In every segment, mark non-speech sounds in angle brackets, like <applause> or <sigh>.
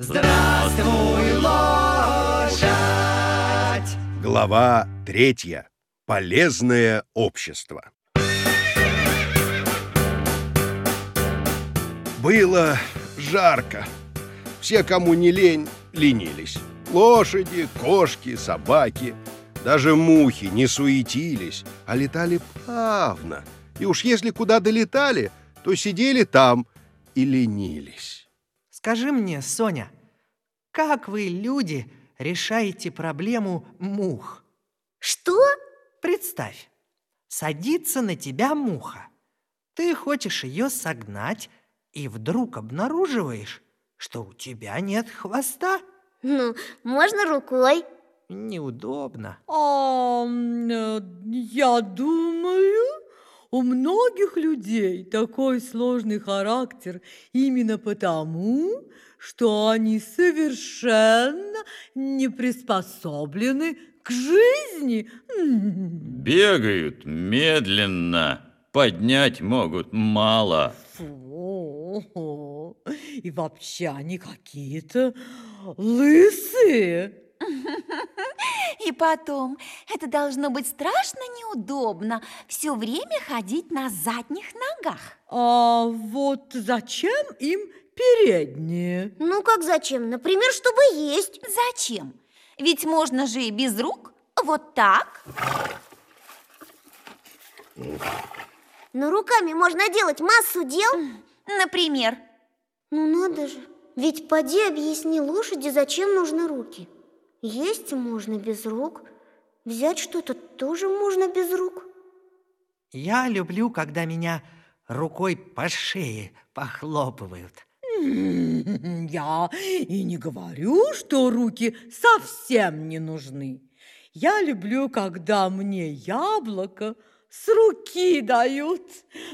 Здравствуй, лошадь! Глава третья. Полезное общество. Было жарко. Все, кому не лень, ленились. Лошади, кошки, собаки. Даже мухи не суетились, а летали плавно. И уж если куда долетали, то сидели там и ленились. Скажи мне, Соня, как вы, люди, решаете проблему мух? Что? Представь, садится на тебя муха. Ты хочешь ее согнать, и вдруг обнаруживаешь, что у тебя нет хвоста. Ну, можно рукой. Неудобно. А, я думаю, у многих людей такой сложный характер именно потому, что они совершенно не приспособлены к жизни. Бегают медленно, поднять могут мало. Фу, и вообще они какие-то лысые. <laughs> И потом, это должно быть страшно неудобно все время ходить на задних ногах. А вот зачем им передние? Ну как зачем? Например, чтобы есть. Зачем? Ведь можно же и без рук. Вот так. Но руками можно делать массу дел. Например? Ну надо же. Ведь поди объясни лошади, зачем нужны руки. Есть можно без рук, взять что-то тоже можно без рук. Я люблю, когда меня рукой по шее похлопывают. Я и не говорю, что руки совсем не нужны. Я люблю, когда мне яблоко с руки дают.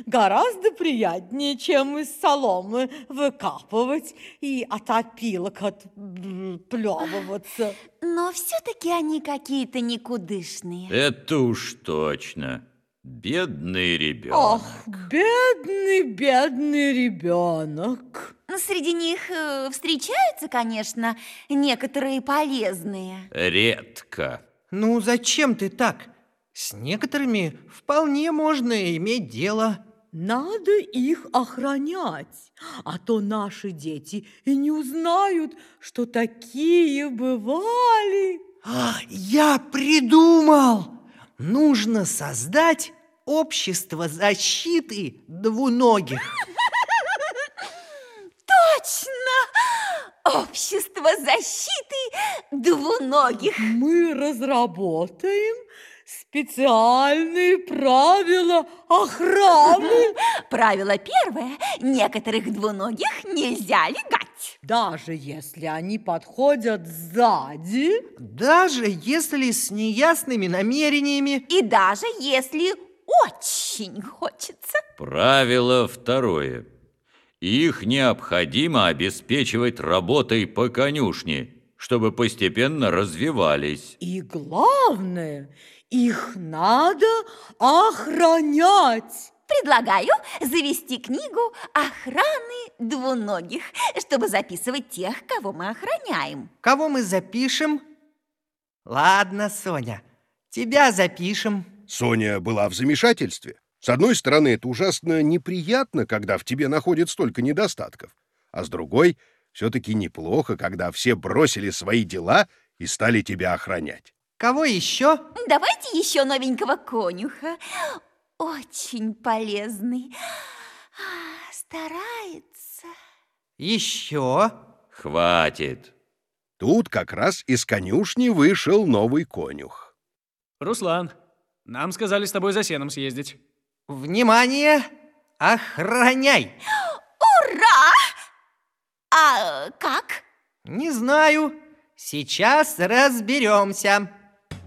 Гораздо приятнее, чем из соломы выкапывать и от опилок отплевываться. Но все-таки они какие-то никудышные. Это уж точно. Бедный ребенок. Ах, бедный, бедный ребенок. Среди них э, встречаются, конечно, некоторые полезные. Редко. Ну, зачем ты так? С некоторыми вполне можно иметь дело. Надо их охранять, а то наши дети и не узнают, что такие бывали. А, я придумал! Нужно создать общество защиты двуногих. Точно! Общество защиты двуногих. Мы разработаем специальные правила охраны. <laughs> Правило первое. Некоторых двуногих нельзя легать. Даже если они подходят сзади. Даже если с неясными намерениями. И даже если очень хочется. Правило второе. Их необходимо обеспечивать работой по конюшне, чтобы постепенно развивались. И главное, их надо охранять. Предлагаю завести книгу охраны двуногих, чтобы записывать тех, кого мы охраняем. Кого мы запишем? Ладно, Соня, тебя запишем. Соня была в замешательстве. С одной стороны, это ужасно неприятно, когда в тебе находят столько недостатков, а с другой, все-таки неплохо, когда все бросили свои дела и стали тебя охранять. Кого еще? Давайте еще новенького конюха. Очень полезный. А, старается. Еще? Хватит. Тут как раз из конюшни вышел новый конюх. Руслан, нам сказали с тобой за сеном съездить. Внимание! Охраняй! Ура! А как? Не знаю. Сейчас разберемся.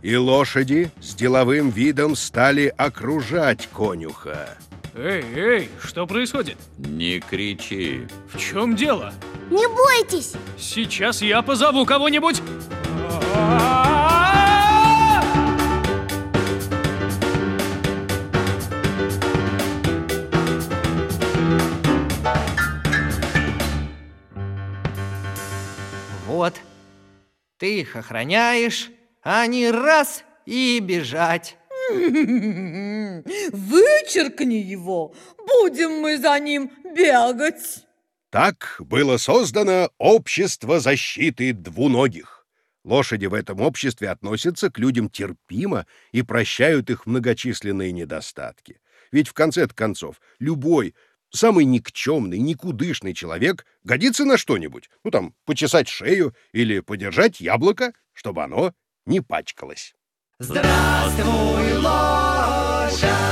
И лошади с деловым видом стали окружать конюха. Эй, эй, что происходит? Не кричи. В чем дело? Не бойтесь! Сейчас я позову кого-нибудь. Вот. Ты их охраняешь, а они раз и бежать. <laughs> Вычеркни его, будем мы за ним бегать. Так было создано общество защиты двуногих. Лошади в этом обществе относятся к людям терпимо и прощают их многочисленные недостатки. Ведь в конце концов любой самый никчемный, никудышный человек годится на что-нибудь. Ну там, почесать шею или подержать яблоко, чтобы оно не пачкалось. Здравствуй, лошадь!